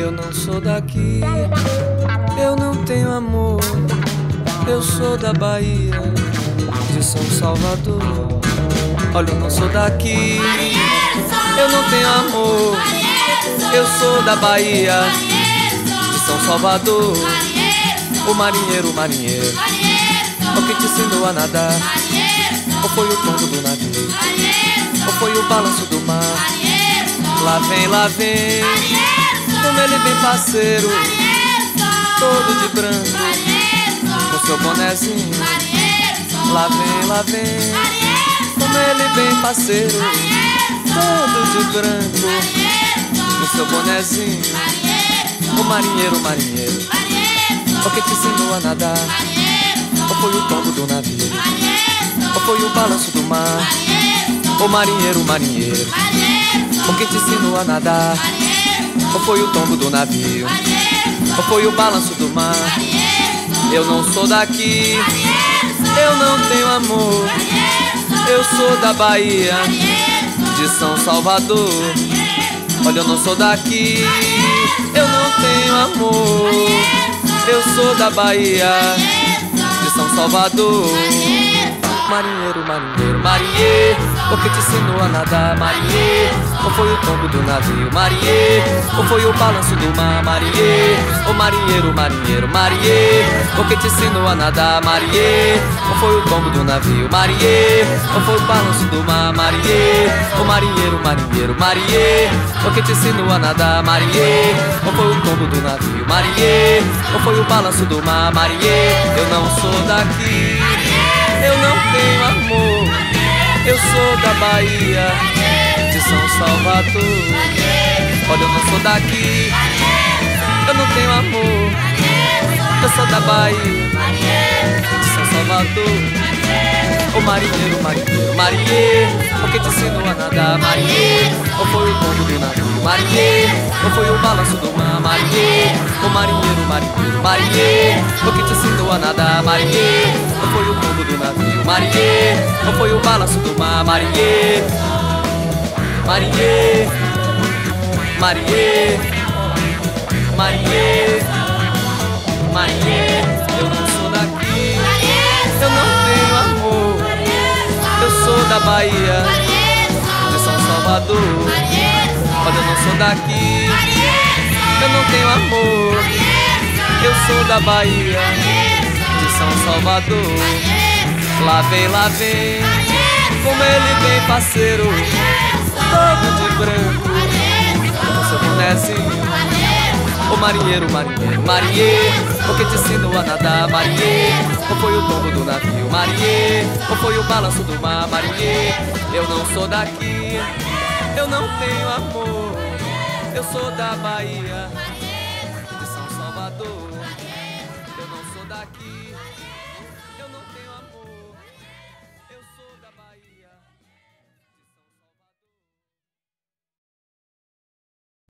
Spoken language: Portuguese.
Eu não sou daqui, eu não tenho amor. Eu sou da Bahia, de São Salvador. Olha, eu não sou daqui, eu não tenho amor. Eu sou da Bahia, de São Salvador. O marinheiro, o marinheiro, o que te ensinou a nadar? Ou foi o tombo do navio? Ou foi o balanço do mar? Lá vem, lá vem, como ele vem parceiro, todo de branco, com seu bonezinho. Lá vem, lá vem, como ele vem parceiro, todo de branco, com seu bonezinho. O marinheiro, o marinheiro, o que te ensinou a nadar? Foi o tombo do navio? Ou foi o balanço do mar? O marinheiro, o marinheiro, o que te ensinou a nadar? Ou foi o tombo do navio? Ou foi o balanço do mar? Eu não sou daqui, eu não tenho amor. Eu sou da Bahia, de São Salvador. Olha, eu não sou daqui, eu não tenho amor. Eu sou da Bahia, de São Salvador. Marinheiro, marinheiro, marinheiro, o que te ensinou a nadar, marinheiro? Ou foi o tombo do navio, marinheiro? Ou foi o balanço do mar, marinheiro? O marinheiro, marinheiro, marinheiro, o que te ensinou a nadar, marinheiro? Ou foi o tombo do navio, marinheiro? Ou foi o balanço do mar? O marinheiro, marinheiro, marinheiro, o que te ensinou a nadar, marinheiro? Ou foi o tombo do navio, marinheiro? Ou foi o balanço do mar, marinheiro? Eu não sou daqui. Eu não tenho amor, eu sou da Bahia, de São Salvador. Olha, eu não sou daqui, eu não tenho amor, eu sou da Bahia, de São Salvador. O marinheiro, marinheiro, marinheiro, o que te ensinou a nadar, marinheiro? Ou foi o tombo do navio, marinheiro? Ou foi o balanço do mar, marinheiro? O marinheiro, marinheiro, marinheiro, o que te ensinou a nadar, marinheiro? Ou foi o tombo do navio, marinheiro? Balanço do mar, marinheiro? Marinheiro, marinheiro, marinheiro, marinheiro, eu não sou daqui, eu não tenho amor. Eu sou da Bahia, de São Salvador. Olha, eu não sou daqui, eu não tenho amor. Eu sou da Bahia, de São Salvador. Lá vem, lá vem, como ele vem, parceiro, todo de branco, com seu bonezinho. O marinheiro, marinheiro, marinheiro, o que te ensinou a nadar, marinheiro? Ou foi o tombo do navio, marinheiro? Ou foi o balanço do mar, marinheiro? Eu não sou daqui, eu não tenho amor. Eu sou da Bahia,